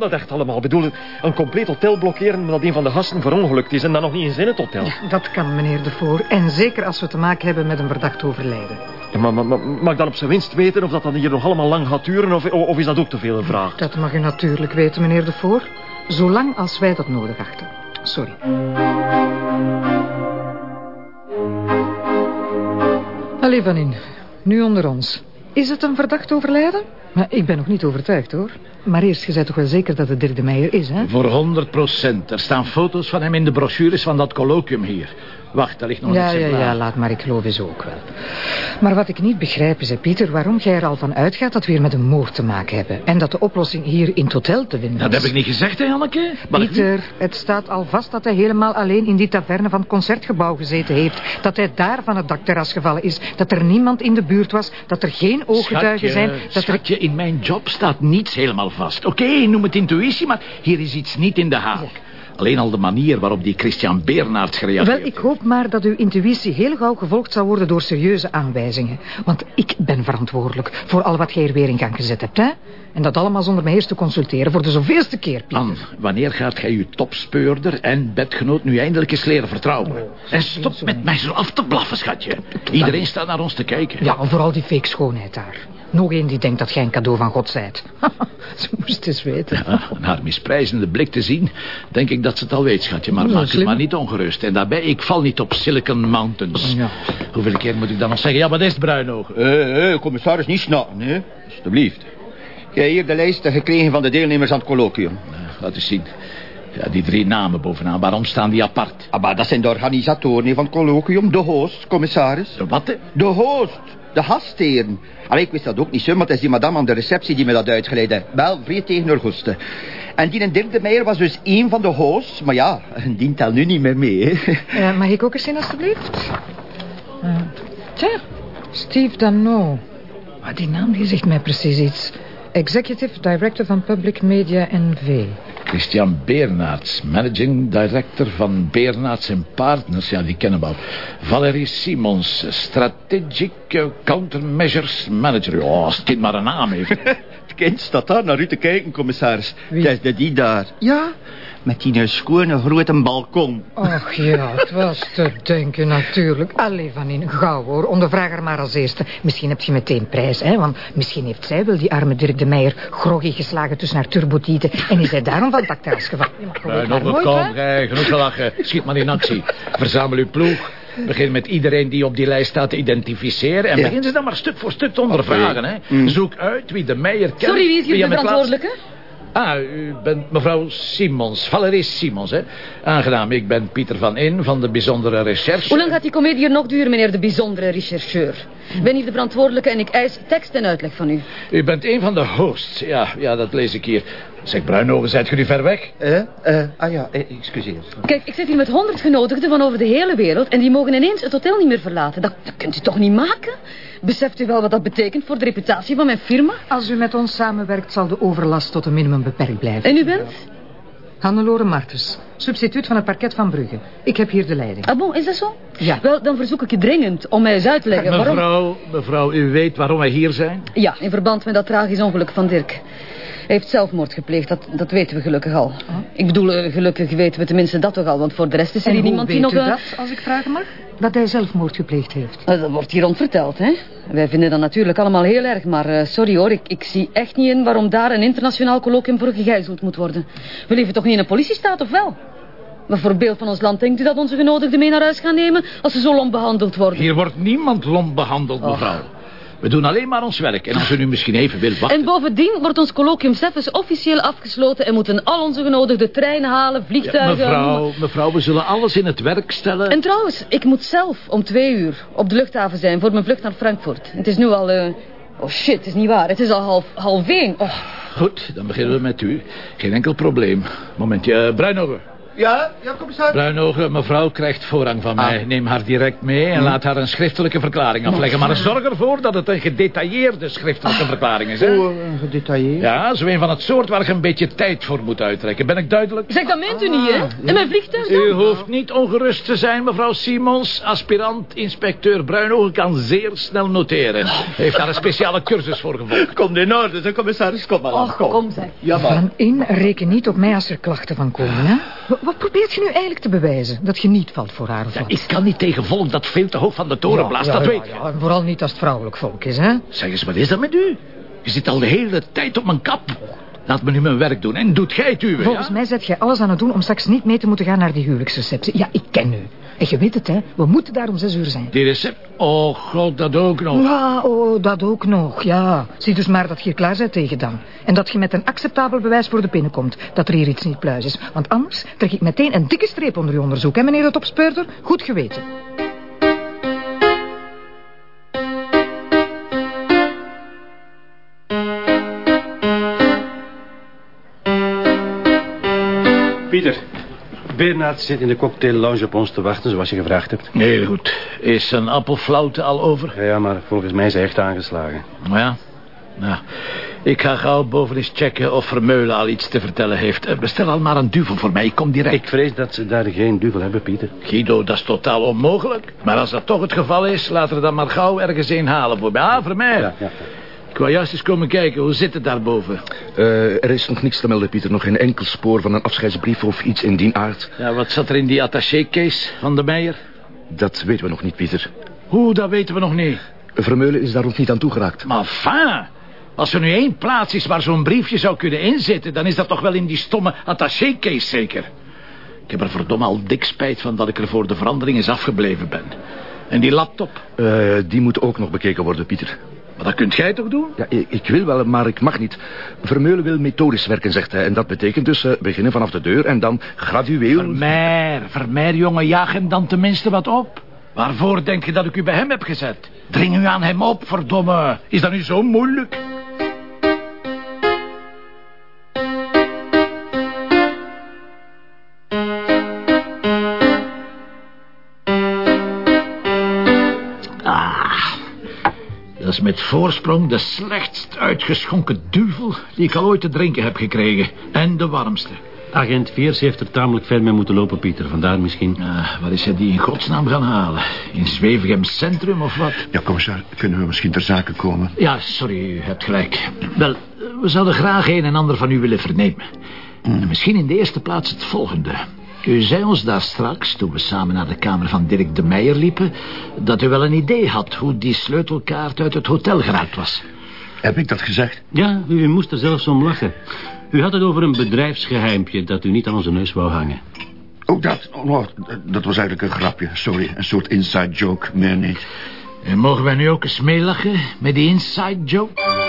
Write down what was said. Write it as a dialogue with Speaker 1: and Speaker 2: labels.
Speaker 1: dat echt allemaal? Ik bedoel, een compleet hotel blokkeren... omdat een van de gasten verongelukt is... en dan nog niet eens in het hotel.
Speaker 2: Dat kan, meneer De Voor. En zeker als we te maken hebben met een verdacht overlijden.
Speaker 1: Ja, maar, maar, maar mag ik dan op zijn winst weten of dat dan hier nog allemaal lang gaat duren... of, of is dat ook te veel een vraag?
Speaker 2: Dat mag u natuurlijk weten, meneer De Voor. Zolang als wij dat nodig achten. Sorry. Allee, Van In. Nu onder ons. Is het een verdacht overlijden? Maar ik ben nog niet overtuigd, hoor. Maar eerst, je zei toch wel zeker dat het Dirk de Meijer is, hè?
Speaker 3: Voor 100 procent. Er staan foto's van hem in de brochures van dat colloquium hier. Wacht, daar ligt nog
Speaker 2: Ja,
Speaker 3: een
Speaker 2: ja,
Speaker 3: exemplaar.
Speaker 2: ja, laat maar, ik geloof eens ook wel. Maar wat ik niet begrijp is, hè, Pieter, waarom jij er al van uitgaat dat we hier met een moord te maken hebben. En dat de oplossing hier in het hotel te vinden
Speaker 3: Dat
Speaker 2: is.
Speaker 3: heb ik niet gezegd, hè, Anneke? Maar
Speaker 2: Pieter, het staat al vast dat hij helemaal alleen in die taverne van het concertgebouw gezeten heeft. Dat hij daar van het dakterras gevallen is. Dat er niemand in de buurt was. Dat er geen ooggetuigen
Speaker 3: Schatje,
Speaker 2: zijn. Dat er...
Speaker 3: schatje, in mijn job staat niets helemaal vast. Oké, noem het intuïtie, maar hier is iets niet in de haak. Alleen al de manier waarop die Christian Bernards gereageerd
Speaker 2: Wel, ik hoop maar dat uw intuïtie heel gauw gevolgd zal worden door serieuze aanwijzingen. Want ik ben verantwoordelijk voor al wat jij er weer in gang gezet hebt, hè? En dat allemaal zonder mij eerst te consulteren voor de zoveelste keer, Pieter.
Speaker 3: Anne, wanneer gaat gij uw topspeurder en bedgenoot nu eindelijk eens leren vertrouwen?
Speaker 2: Oh,
Speaker 3: en stop met mij zo af te blaffen, schatje. Iedereen staat naar ons te kijken.
Speaker 2: Ja, en vooral die fake schoonheid daar. Nog één die denkt dat jij een cadeau van God zijt. Ze moest eens weten.
Speaker 3: Ja, naar misprijzende blik te zien, denk ik dat ze het al weet, schatje. Maar
Speaker 2: Ja,
Speaker 3: maak het
Speaker 2: slim.
Speaker 3: maar niet ongerust. En daarbij, ik val niet op Silicon Mountains.
Speaker 2: Ja.
Speaker 3: Hoeveel keer moet ik dan nog zeggen? Ja, wat is het, Bruinoog?
Speaker 4: Eh, eh, commissaris, niet snappen, hè? Alsjeblieft. Jij hier de lijsten gekregen van de deelnemers aan het colloquium.
Speaker 3: Eh, laat eens zien. Ja, die drie namen bovenaan, waarom staan die apart?
Speaker 4: Ah, maar dat zijn de organisatoren van het colloquium. De host, commissaris.
Speaker 3: De Wat?
Speaker 4: De host. De gastheren. Allee, ik wist dat ook niet zo, maar het is die madame aan de receptie die me dat uitgeleid heeft. Wel, vrij tegen Auguste. En die een Dirk de Meijer was dus één van de hosts. Maar ja, die telt nu niet meer mee, hè.
Speaker 2: Eh, mag ik ook eens zien, alstublieft? Uh, tja, Steve Dano. Maar die naam die zegt mij precies iets. Executive Director van Public Media NV.
Speaker 3: Christian Beernaerts, managing director van Beernaerts Partners. Ja, die kennen we al. Valerie Simons, strategic countermeasures manager. Ja, als het kind maar een naam heeft.
Speaker 4: Het kind staat daar naar u te kijken, commissaris.
Speaker 2: Wie?
Speaker 4: Dat is de die daar. Ja, met die schone grote balkon.
Speaker 2: Och ja, het was te denken natuurlijk. Allee, Van in, gauw hoor. Ondervraag haar maar als eerste. Misschien heb je meteen prijs, hè. Want misschien heeft zij wel die arme Dirk de Meijer... groggy geslagen tussen haar turbotieten... en is hij daarom van het dakterras gevallen.
Speaker 3: Nog
Speaker 2: hè.
Speaker 3: gij, genoeg gelachen. Schiet maar in actie. Verzamel uw ploeg. Begin met iedereen die op die lijst staat te identificeren. En
Speaker 4: Ja.
Speaker 3: begin ze dan maar stuk voor stuk te ondervragen. Hè.
Speaker 4: Mm.
Speaker 3: Zoek uit wie de Meijer kent.
Speaker 5: Sorry, wie is hier
Speaker 3: wie
Speaker 5: de
Speaker 3: laatst-
Speaker 5: verantwoordelijke?
Speaker 3: Ah, u bent mevrouw Simons. Valerie Simons, hè. Aangenaam, ik ben Pieter van In van de bijzondere recherche.
Speaker 5: Hoe lang gaat die comedie hier nog duren, meneer de bijzondere rechercheur? Ik ben hier de verantwoordelijke en ik eis tekst en uitleg van u.
Speaker 3: U bent een van de hosts. Ja, ja, dat lees ik hier. Zeg, Bruinogen, zijt u nu ver weg?
Speaker 4: Eh, eh, ah ja, eh, excuseer.
Speaker 5: Kijk, ik zit hier met honderd genodigden van over de hele wereld... en die mogen ineens het hotel niet meer verlaten. Dat, dat kunt u toch niet maken? Beseft u wel wat dat betekent voor de reputatie van mijn firma?
Speaker 2: Als u met ons samenwerkt, zal de overlast tot een minimum beperkt blijven.
Speaker 5: En u bent?
Speaker 2: Hannelore Martens, substituut van het parket van Brugge. Ik heb hier de leiding.
Speaker 5: Ah bon, is dat zo?
Speaker 2: Ja.
Speaker 5: Wel, dan verzoek ik u dringend om mij eens uit te leggen waarom...
Speaker 3: Mevrouw, mevrouw, u weet waarom wij hier zijn?
Speaker 5: Ja, in verband met dat tragisch ongeluk van Dirk. Hij heeft zelfmoord gepleegd, dat, dat weten we gelukkig al. Ik bedoel, eh, gelukkig weten we tenminste dat toch al, want voor de rest is er
Speaker 2: En
Speaker 5: hier
Speaker 2: hoe
Speaker 5: niemand
Speaker 2: weet
Speaker 5: die nog...
Speaker 2: u
Speaker 5: eh,
Speaker 2: dat, als ik vragen mag? Dat hij zelfmoord gepleegd heeft.
Speaker 5: Eh, Dat wordt hier rond verteld, hè. Wij vinden dat natuurlijk allemaal heel erg, maar eh, sorry hoor, ik, ik zie echt niet in waarom daar een internationaal colloquium voor gegijzeld moet worden. We leven toch niet in een politiestaat, of wel? Maar voor beeld van ons land denkt u dat onze genodigden mee naar huis gaan nemen als ze zo lomp behandeld worden?
Speaker 3: Hier wordt niemand lomp behandeld, mevrouw. We doen alleen maar ons werk. En als u nu misschien even wilt wachten...
Speaker 5: En bovendien wordt ons colloquium zelfs officieel afgesloten en moeten al onze genodigden treinen halen,
Speaker 3: Ja,
Speaker 5: vliegtuigen...
Speaker 3: mevrouw, mevrouw, we zullen alles in het werk stellen.
Speaker 5: En trouwens, ik moet zelf om twee uur op de luchthaven zijn voor mijn vlucht naar Frankfurt. Het is nu al... eh, Oh shit, het is niet waar. Het is al half, half één. Oh.
Speaker 3: Goed, dan beginnen we met u. Geen enkel probleem. Momentje, uh.
Speaker 4: Ja, ja, commissaris.
Speaker 3: Bruinogen, mevrouw krijgt voorrang van mij. Neem haar direct mee en laat haar een schriftelijke verklaring afleggen. Maar zorg ervoor dat het een gedetailleerde schriftelijke verklaring is, hè?
Speaker 4: Oh, gedetailleerd.
Speaker 3: Ja, zo een van het soort waar je een beetje tijd voor moet uittrekken. Ben ik duidelijk?
Speaker 5: Zeg, dat meent u niet, hè? En mijn vliegtuig dan?
Speaker 3: U hoeft niet ongerust te zijn, mevrouw Simons. Aspirant-inspecteur Bruinogen kan zeer snel noteren. Heeft daar een speciale cursus voor gevolgd.
Speaker 4: Komt in orde, de commissaris. Kom maar aan,
Speaker 5: Och, kom zeg.
Speaker 4: Ja, maar.
Speaker 2: Van in, reken niet op mij als er klachten van komen, hè? Wat, probeert je nu eigenlijk te bewijzen? Dat je niet valt voor haar of wat?
Speaker 3: Ik kan niet tegen volk dat veel te hoog van de toren blaast,
Speaker 2: Ja,
Speaker 3: dat
Speaker 2: ja,
Speaker 3: weet je.
Speaker 2: ja, vooral niet als het vrouwelijk volk is, hè?
Speaker 3: Zeg eens, wat is dat met u? Je zit al de hele tijd op mijn kap. Laat me nu mijn werk doen en doet gij het uwe,
Speaker 2: Volgens
Speaker 3: ja?
Speaker 2: mij zet jij alles aan het doen om straks niet mee te moeten gaan naar die huwelijksreceptie. Ja, ik ken u. En je weet het, hè. We moeten daar om zes uur zijn.
Speaker 3: Die recept? Oh god, dat ook nog.
Speaker 2: Ja, oh, dat ook nog, ja. Zie dus maar dat je hier klaar bent tegen dan. En dat je met een acceptabel bewijs voor de pinnen komt. Dat er hier iets niet pluis is. Want anders trek ik meteen een dikke streep onder je onderzoek, hè, meneer de topspeurder? Goed geweten.
Speaker 6: Bernard zit in de cocktail lounge op ons te wachten, zoals je gevraagd hebt.
Speaker 3: Heel goed. Is een appelflauwte al over?
Speaker 6: Ja, ja, maar volgens mij is hij echt aangeslagen.
Speaker 3: Ja. Nou, ik ga gauw boven eens checken of Vermeulen al iets te vertellen heeft. Eh, Bestel al maar een duvel voor mij, ik kom direct.
Speaker 6: Ik vrees dat ze daar geen duvel hebben, Pieter.
Speaker 3: Guido, dat is totaal onmogelijk. Maar als dat toch het geval is, laten we dan maar gauw ergens een halen voor mij. Ah, voor mij.
Speaker 6: Ja, ja.
Speaker 3: Ik wou juist eens komen kijken, hoe zit het daarboven?
Speaker 7: Eh, er is nog niks te melden, Pieter. Nog geen enkel spoor van een afscheidsbrief of iets in die aard.
Speaker 3: Ja, wat zat er in die attaché-case van de Meijer?
Speaker 7: Dat weten we nog niet, Pieter.
Speaker 3: Hoe, dat weten we nog niet.
Speaker 7: Vermeulen is daar nog niet aan toegeraakt.
Speaker 3: Maar enfin, als er nu één plaats is waar zo'n briefje zou kunnen inzitten... dan is dat toch wel in die stomme attaché-case zeker. Ik heb er verdomme al dik spijt van dat ik er voor de verandering eens afgebleven ben. En die laptop,
Speaker 7: Eh, die moet ook nog bekeken worden, Pieter.
Speaker 3: Maar dat kunt jij toch doen?
Speaker 7: Ja, ik, ik wil wel, maar ik mag niet. Vermeulen wil methodisch werken, zegt hij. En dat betekent dus eh, beginnen vanaf de deur en dan gradueel...
Speaker 3: Vermeer, Vermeer, jongen, jaag hem dan tenminste wat op. Waarvoor denk je dat ik u bij hem heb gezet? Dring u aan hem op, verdomme. Is dat nu zo moeilijk? Is met voorsprong de slechtst uitgeschonken duvel... die ik al ooit te drinken heb gekregen. En de warmste.
Speaker 6: Agent Veers heeft er tamelijk ver mee moeten lopen, Pieter. Vandaar misschien.
Speaker 3: Ah, waar is hij die in godsnaam gaan halen? In Zwevegem Centrum of wat?
Speaker 8: Ja, commissaris, kunnen we misschien ter zake komen?
Speaker 3: Ja, sorry, u hebt gelijk. Wel, we zouden graag een en ander van u willen vernemen. En misschien in de eerste plaats het volgende. U zei ons daar straks, toen we samen naar de kamer van Dirk de Meijer liepen... dat u wel een idee had hoe die sleutelkaart uit het hotel geraakt was.
Speaker 8: Heb ik dat gezegd?
Speaker 6: Ja, u moest er zelfs om lachen. U had het over een bedrijfsgeheimpje dat u niet aan onze neus wou hangen.
Speaker 8: Ook dat? Oh, nou, dat was eigenlijk een grapje. Sorry, een soort inside joke, meer niet.
Speaker 3: En mogen wij nu ook eens meelachen met die inside joke?